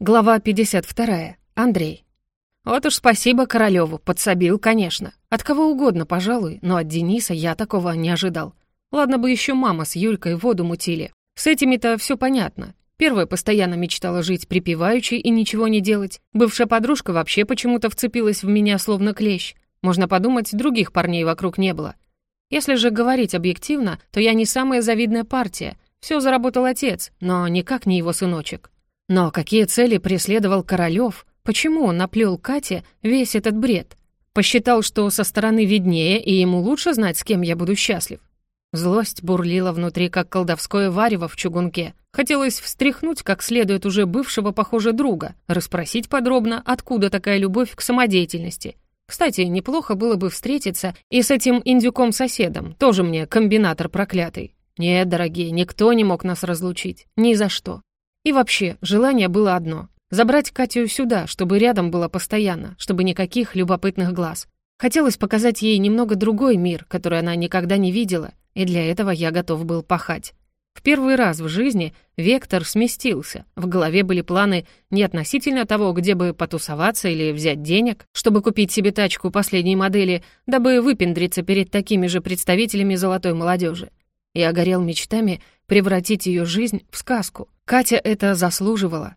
Глава 52. Андрей. Вот уж спасибо Королёву, подсобил, конечно. От кого угодно, пожалуй, но от Дениса я такого не ожидал. Ладно бы еще мама с Юлькой воду мутили. С этими-то все понятно. Первая постоянно мечтала жить припеваючи и ничего не делать. Бывшая подружка вообще почему-то вцепилась в меня словно клещ. Можно подумать, других парней вокруг не было. Если же говорить объективно, то я не самая завидная партия. Все заработал отец, но никак не его сыночек. Но какие цели преследовал Королёв? Почему он наплел Кате весь этот бред? Посчитал, что со стороны виднее, и ему лучше знать, с кем я буду счастлив. Злость бурлила внутри, как колдовское варево в чугунке. Хотелось встряхнуть как следует уже бывшего, похоже, друга, расспросить подробно, откуда такая любовь к самодеятельности. Кстати, неплохо было бы встретиться и с этим индюком-соседом, тоже мне комбинатор проклятый. Нет, дорогие, никто не мог нас разлучить. Ни за что. И вообще, желание было одно — забрать Катю сюда, чтобы рядом было постоянно, чтобы никаких любопытных глаз. Хотелось показать ей немного другой мир, который она никогда не видела, и для этого я готов был пахать. В первый раз в жизни вектор сместился. В голове были планы не относительно того, где бы потусоваться или взять денег, чтобы купить себе тачку последней модели, дабы выпендриться перед такими же представителями золотой молодежи. Я горел мечтами превратить ее жизнь в сказку. Катя это заслуживала.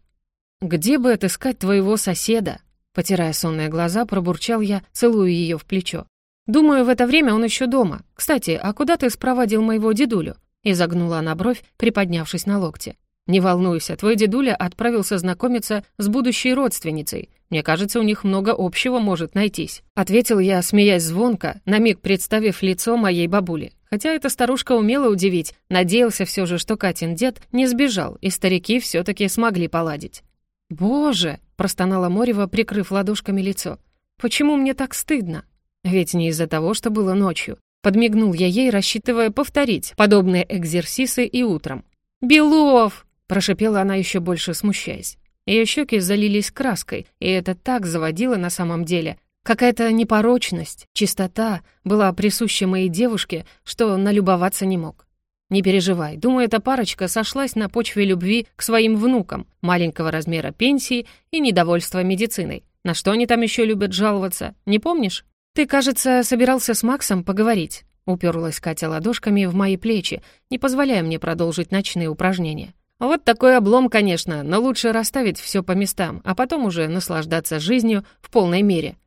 «Где бы отыскать твоего соседа?» Потирая сонные глаза, пробурчал я, целуя ее в плечо. «Думаю, в это время он еще дома. Кстати, а куда ты спроводил моего дедулю?» Изогнула она бровь, приподнявшись на локте. «Не волнуйся, твой дедуля отправился знакомиться с будущей родственницей. Мне кажется, у них много общего может найтись», — ответил я, смеясь звонко, на миг представив лицо моей бабули. Хотя эта старушка умела удивить, надеялся все же, что Катин дед не сбежал, и старики все таки смогли поладить. «Боже!» — простонала Морева, прикрыв ладошками лицо. «Почему мне так стыдно? Ведь не из-за того, что было ночью. Подмигнул я ей, рассчитывая повторить подобные экзерсисы и утром. «Белов!» — прошипела она еще больше, смущаясь. Ее щеки залились краской, и это так заводило на самом деле, Какая-то непорочность, чистота была присуща моей девушке, что налюбоваться не мог. Не переживай, думаю, эта парочка сошлась на почве любви к своим внукам, маленького размера пенсии и недовольства медициной. На что они там еще любят жаловаться, не помнишь? Ты, кажется, собирался с Максом поговорить. Уперлась Катя ладошками в мои плечи, не позволяя мне продолжить ночные упражнения. Вот такой облом, конечно, но лучше расставить все по местам, а потом уже наслаждаться жизнью в полной мере.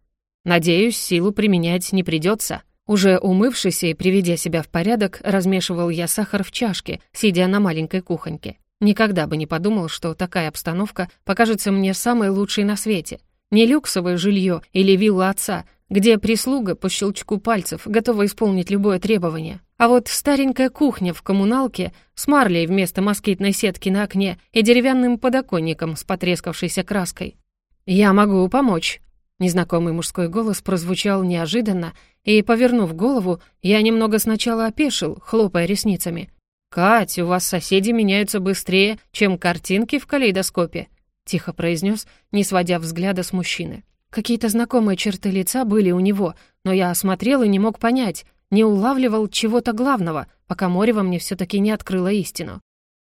Надеюсь, силу применять не придется. Уже умывшись и приведя себя в порядок, размешивал я сахар в чашке, сидя на маленькой кухоньке. Никогда бы не подумал, что такая обстановка покажется мне самой лучшей на свете. Не люксовое жилье или вилла отца, где прислуга по щелчку пальцев готова исполнить любое требование. А вот старенькая кухня в коммуналке с марлей вместо москитной сетки на окне и деревянным подоконником с потрескавшейся краской. «Я могу помочь», Незнакомый мужской голос прозвучал неожиданно, и, повернув голову, я немного сначала опешил, хлопая ресницами. «Кать, у вас соседи меняются быстрее, чем картинки в калейдоскопе», — тихо произнес, не сводя взгляда с мужчины. Какие-то знакомые черты лица были у него, но я осмотрел и не мог понять, не улавливал чего-то главного, пока Морева мне все таки не открыла истину.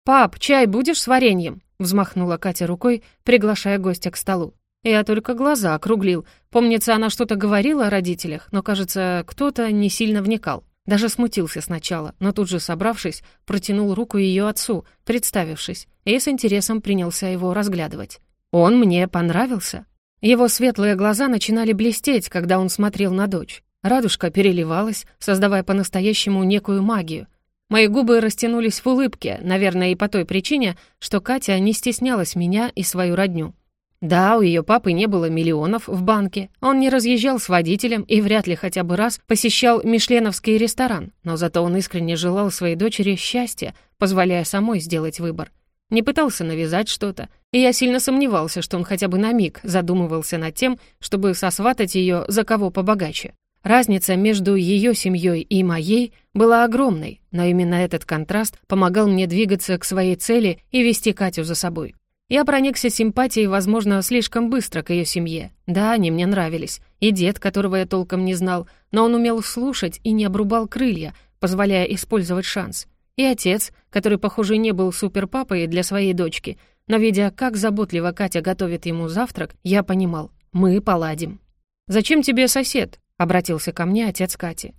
«Пап, чай будешь с вареньем?» — взмахнула Катя рукой, приглашая гостя к столу. Я только глаза округлил. Помнится, она что-то говорила о родителях, но, кажется, кто-то не сильно вникал. Даже смутился сначала, но тут же, собравшись, протянул руку ее отцу, представившись, и с интересом принялся его разглядывать. Он мне понравился. Его светлые глаза начинали блестеть, когда он смотрел на дочь. Радужка переливалась, создавая по-настоящему некую магию. Мои губы растянулись в улыбке, наверное, и по той причине, что Катя не стеснялась меня и свою родню. Да, у ее папы не было миллионов в банке, он не разъезжал с водителем и вряд ли хотя бы раз посещал мишленовский ресторан, но зато он искренне желал своей дочери счастья, позволяя самой сделать выбор. Не пытался навязать что-то, и я сильно сомневался, что он хотя бы на миг задумывался над тем, чтобы сосватать ее за кого побогаче. Разница между ее семьей и моей была огромной, но именно этот контраст помогал мне двигаться к своей цели и вести Катю за собой. Я проникся симпатией, возможно, слишком быстро к ее семье. Да, они мне нравились. И дед, которого я толком не знал, но он умел слушать и не обрубал крылья, позволяя использовать шанс. И отец, который, похоже, не был суперпапой для своей дочки, но видя, как заботливо Катя готовит ему завтрак, я понимал, мы поладим. «Зачем тебе сосед?» — обратился ко мне отец Кати.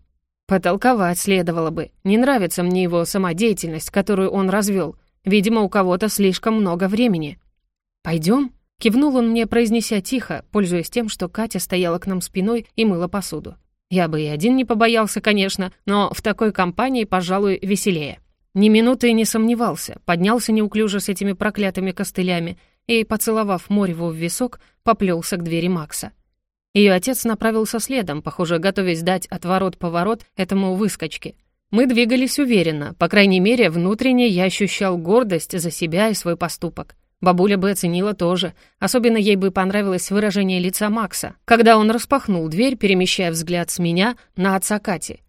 «Потолковать следовало бы. Не нравится мне его самодеятельность, которую он развел. Видимо, у кого-то слишком много времени». «Пойдем?» — кивнул он мне, произнеся тихо, пользуясь тем, что Катя стояла к нам спиной и мыла посуду. Я бы и один не побоялся, конечно, но в такой компании, пожалуй, веселее. Ни минуты не сомневался, поднялся неуклюже с этими проклятыми костылями и, поцеловав Мореву в висок, поплелся к двери Макса. Ее отец направился следом, похоже, готовясь дать отворот-поворот этому выскочке. Мы двигались уверенно, по крайней мере, внутренне я ощущал гордость за себя и свой поступок. Бабуля бы оценила тоже, особенно ей бы понравилось выражение лица Макса, когда он распахнул дверь, перемещая взгляд с меня на отца Кати.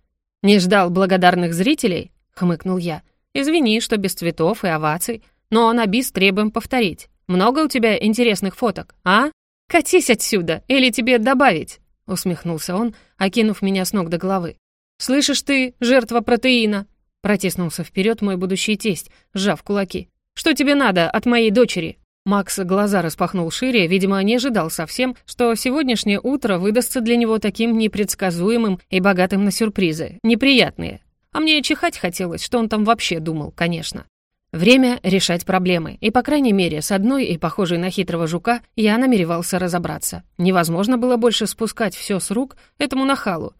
«Не ждал благодарных зрителей?» — хмыкнул я. «Извини, что без цветов и оваций, но на бис требуем повторить. Много у тебя интересных фоток, а?» «Катись отсюда, или тебе добавить?» — усмехнулся он, окинув меня с ног до головы. «Слышишь ты, жертва протеина?» — протиснулся вперед мой будущий тесть, сжав кулаки. «Что тебе надо от моей дочери?» Макс глаза распахнул шире, видимо, не ожидал совсем, что сегодняшнее утро выдастся для него таким непредсказуемым и богатым на сюрпризы, неприятные. А мне чихать хотелось, что он там вообще думал, конечно. Время решать проблемы, и, по крайней мере, с одной и похожей на хитрого жука я намеревался разобраться. Невозможно было больше спускать все с рук этому нахалу.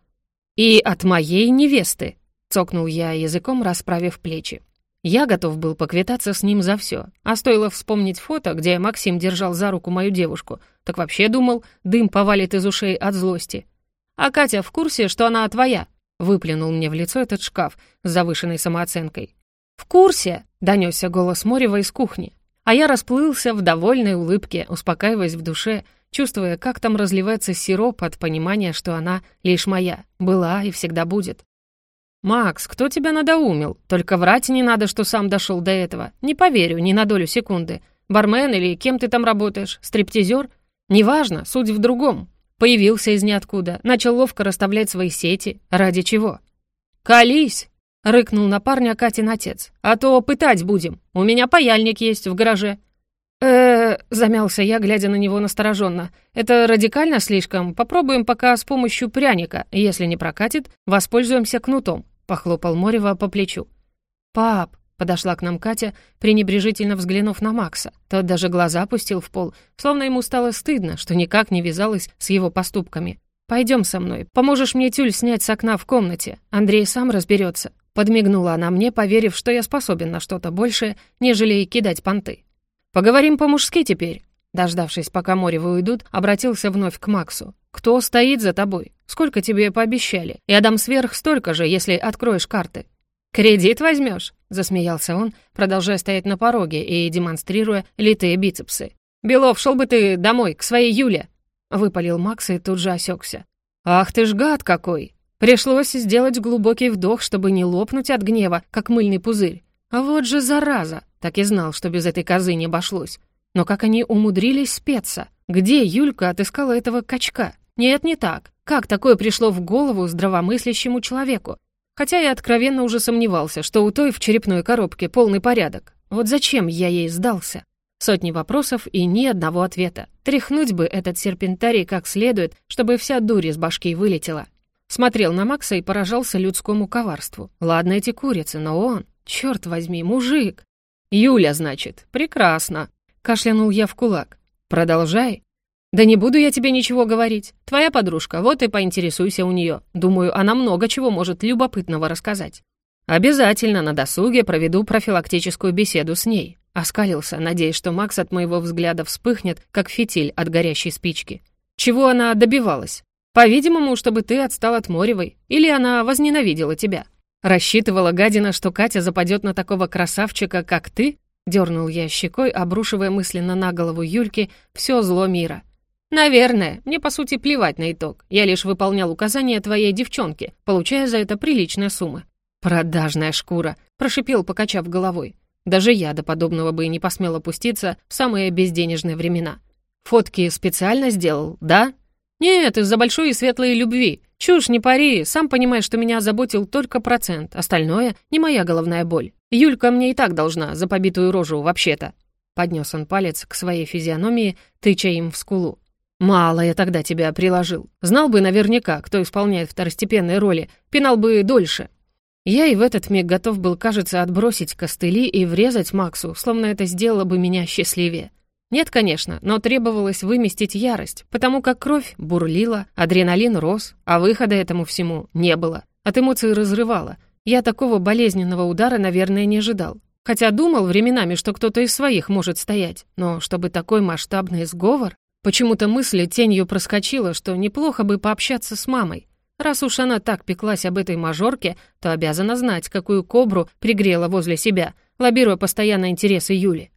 «И от моей невесты», — цокнул я языком, расправив плечи. Я готов был поквитаться с ним за все, а стоило вспомнить фото, где Максим держал за руку мою девушку, так вообще думал, дым повалит из ушей от злости. «А Катя в курсе, что она твоя?» — выплюнул мне в лицо этот шкаф с завышенной самооценкой. «В курсе!» — донесся голос Морева из кухни. А я расплылся в довольной улыбке, успокаиваясь в душе, чувствуя, как там разливается сироп от понимания, что она лишь моя, была и всегда будет. «Макс, кто тебя надоумил? Только врать не надо, что сам дошел до этого. Не поверю ни на долю секунды. Бармен или кем ты там работаешь? Стриптизер? Неважно, суть в другом. Появился из ниоткуда, начал ловко расставлять свои сети. Ради чего? «Колись!» — рыкнул на парня Катин отец. «А то пытать будем. У меня паяльник есть в гараже». Замялся я, глядя на него настороженно. «Это радикально слишком. Попробуем пока с помощью пряника. Если не прокатит, воспользуемся кнутом», — похлопал Морева по плечу. «Пап», — подошла к нам Катя, пренебрежительно взглянув на Макса. Тот даже глаза опустил в пол, словно ему стало стыдно, что никак не вязалось с его поступками. «Пойдем со мной. Поможешь мне тюль снять с окна в комнате. Андрей сам разберется. Подмигнула она мне, поверив, что я способен на что-то большее, нежели кидать понты. «Поговорим по-мужски теперь». Дождавшись, пока Моревы уйдут, обратился вновь к Максу. «Кто стоит за тобой? Сколько тебе пообещали? Я дам сверх столько же, если откроешь карты». «Кредит возьмешь?» — засмеялся он, продолжая стоять на пороге и демонстрируя литые бицепсы. «Белов, шел бы ты домой, к своей Юле!» — выпалил Макс и тут же осекся. «Ах ты ж гад какой!» Пришлось сделать глубокий вдох, чтобы не лопнуть от гнева, как мыльный пузырь. А вот же зараза! Так и знал, что без этой козы не обошлось. Но как они умудрились спеться? Где Юлька отыскала этого качка? Нет, не так. Как такое пришло в голову здравомыслящему человеку? Хотя я откровенно уже сомневался, что у той в черепной коробке полный порядок. Вот зачем я ей сдался? Сотни вопросов и ни одного ответа. Тряхнуть бы этот серпентарий как следует, чтобы вся дурь из башки вылетела. Смотрел на Макса и поражался людскому коварству. Ладно эти курицы, но он, черт возьми, мужик. «Юля, значит, прекрасно», — кашлянул я в кулак. «Продолжай». «Да не буду я тебе ничего говорить. Твоя подружка, вот и поинтересуйся у нее. Думаю, она много чего может любопытного рассказать». «Обязательно на досуге проведу профилактическую беседу с ней», — оскалился, надеясь, что Макс от моего взгляда вспыхнет, как фитиль от горящей спички. «Чего она добивалась?» По-видимому, чтобы ты отстал от Моревой, или она возненавидела тебя. Рассчитывала гадина, что Катя западет на такого красавчика, как ты? Дернул я щекой, обрушивая мысленно на голову Юльки все зло мира. «Наверное. Мне, по сути, плевать на итог. Я лишь выполнял указания твоей девчонки, получая за это приличные суммы». «Продажная шкура», — прошипел, покачав головой. Даже я до подобного бы и не посмел опуститься в самые безденежные времена. «Фотки специально сделал, да?» «Нет, из-за большой и светлой любви. Чушь, не пари, сам понимаешь, что меня заботил только процент, остальное — не моя головная боль. Юлька мне и так должна за побитую рожу вообще-то». поднес он палец к своей физиономии, тыча им в скулу. «Мало я тогда тебя приложил. Знал бы наверняка, кто исполняет второстепенные роли, пинал бы дольше». Я и в этот миг готов был, кажется, отбросить костыли и врезать Максу, словно это сделало бы меня счастливее. Нет, конечно, но требовалось выместить ярость, потому как кровь бурлила, адреналин рос, а выхода этому всему не было. От эмоций разрывало. Я такого болезненного удара, наверное, не ожидал. Хотя думал временами, что кто-то из своих может стоять, но чтобы такой масштабный сговор... Почему-то мысль тенью проскочила, что неплохо бы пообщаться с мамой. Раз уж она так пеклась об этой мажорке, то обязана знать, какую кобру пригрела возле себя, лоббируя постоянно интересы Юли.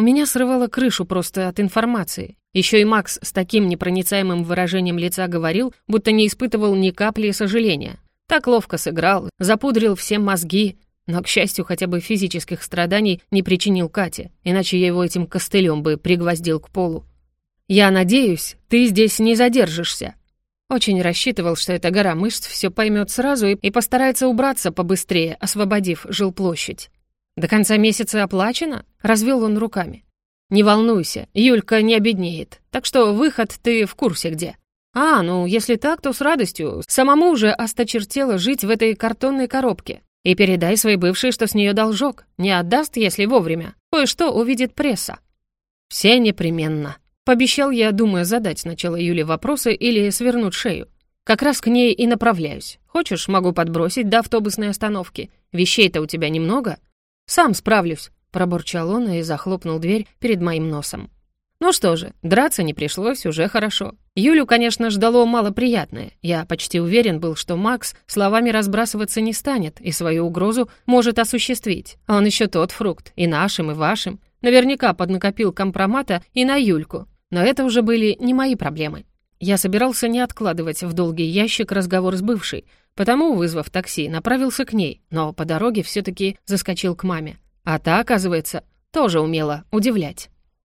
У меня срывало крышу просто от информации. Еще и Макс с таким непроницаемым выражением лица говорил, будто не испытывал ни капли сожаления. Так ловко сыграл, запудрил всем мозги, но, к счастью, хотя бы физических страданий не причинил Кате, иначе я его этим костылем бы пригвоздил к полу. «Я надеюсь, ты здесь не задержишься». Очень рассчитывал, что эта гора мышц все поймет сразу и, и постарается убраться побыстрее, освободив жилплощадь. «До конца месяца оплачено?» — развел он руками. «Не волнуйся, Юлька не обеднеет, так что выход ты в курсе где». «А, ну, если так, то с радостью. Самому уже осточертело жить в этой картонной коробке. И передай своей бывшей, что с нее должок. Не отдаст, если вовремя. Кое-что увидит пресса». «Все непременно», — пообещал я, думая задать сначала Юле вопросы или свернуть шею. «Как раз к ней и направляюсь. Хочешь, могу подбросить до автобусной остановки. Вещей-то у тебя немного?» «Сам справлюсь», — пробурчал он и захлопнул дверь перед моим носом. Ну что же, драться не пришлось, уже хорошо. Юлю, конечно, ждало малоприятное. Я почти уверен был, что Макс словами разбрасываться не станет и свою угрозу может осуществить. А он еще тот фрукт, и нашим, и вашим. Наверняка поднакопил компромата и на Юльку. Но это уже были не мои проблемы. Я собирался не откладывать в долгий ящик разговор с бывшей, потому, вызвав такси, направился к ней, но по дороге все таки заскочил к маме. А та, оказывается, тоже умела удивлять.